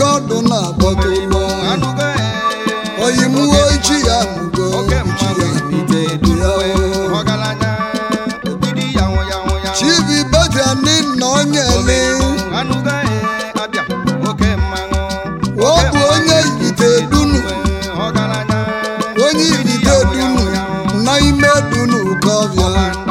kọdụ na-akpọta ụlọ oyi mụọ ichi ya mụgo ichi ya chibi bada nna onye ele ọ bụ onye ibite dunu onye ibite dunu na ime dunu ka ọbịa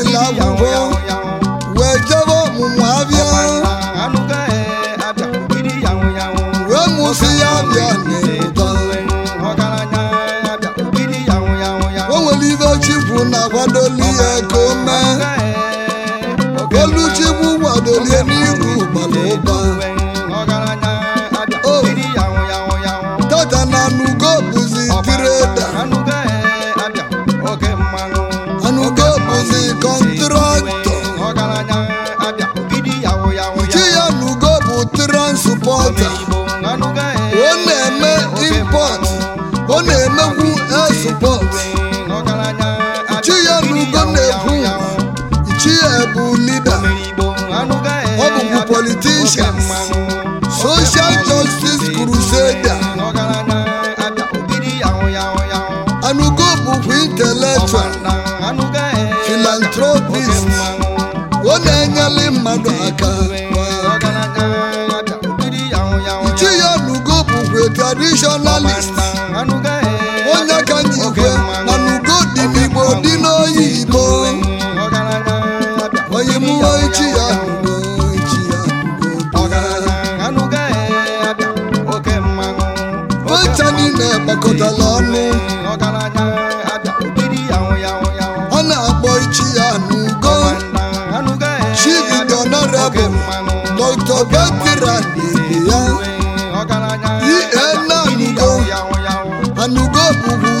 是老板我。that. okira na-ebe ya ihe na anụgo anụgo bụbu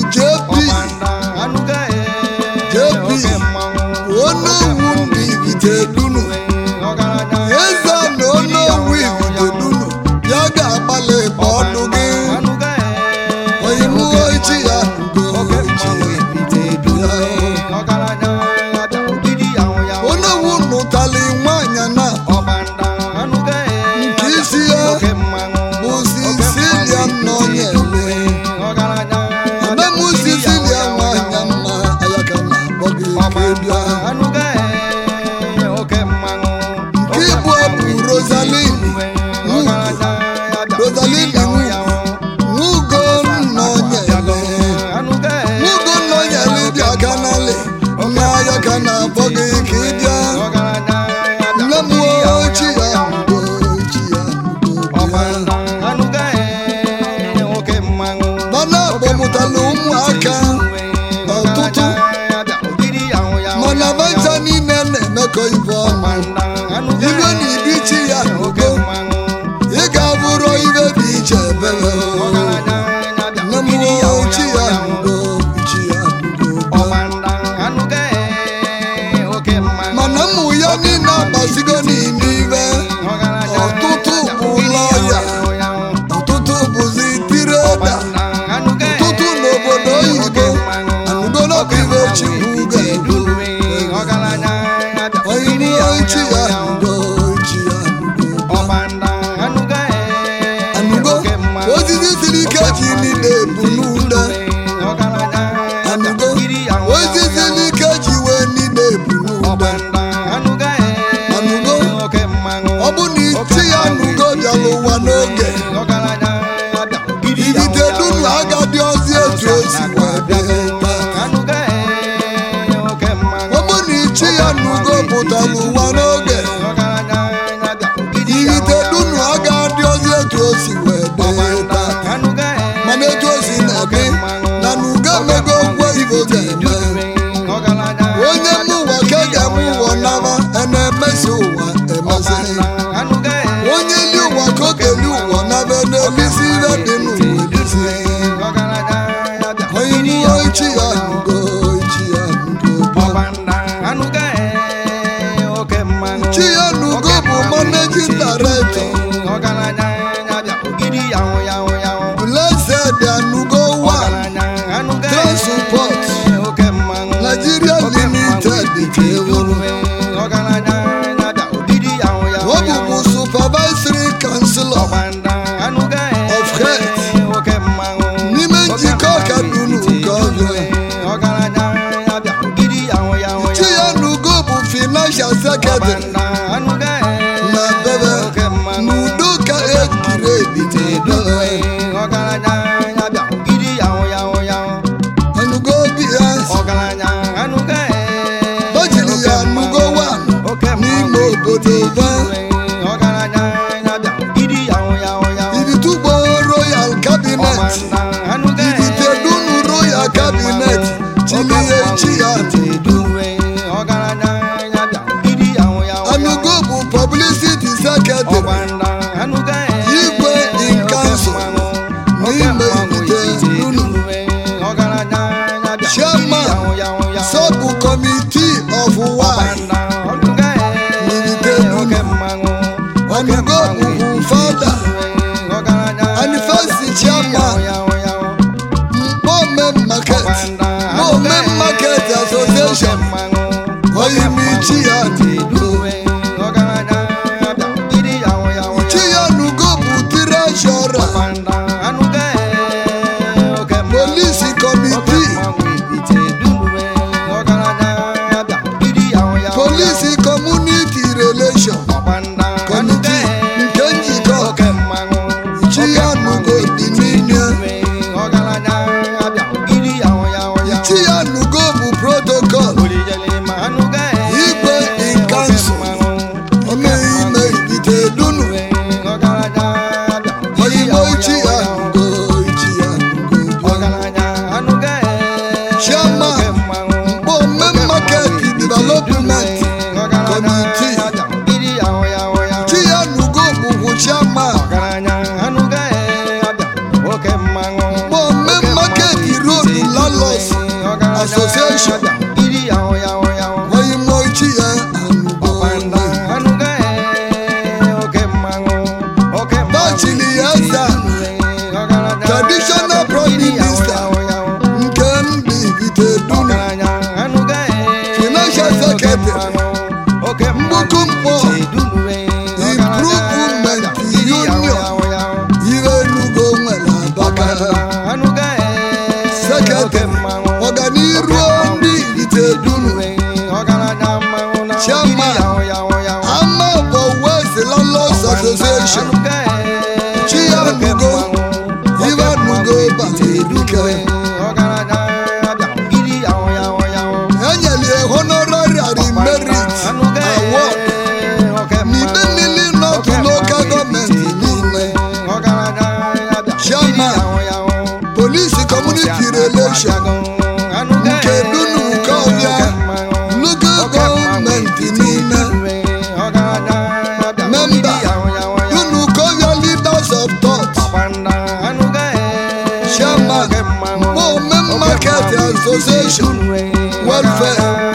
She gonna need What I shall forget it. Soul Committee of Wise. Como náà polisi kọmuniti relation nke dunu nke ọbịa logo gọọmenti niile memba dunu nke ọbịa leaders of thought chairman omem market association welfare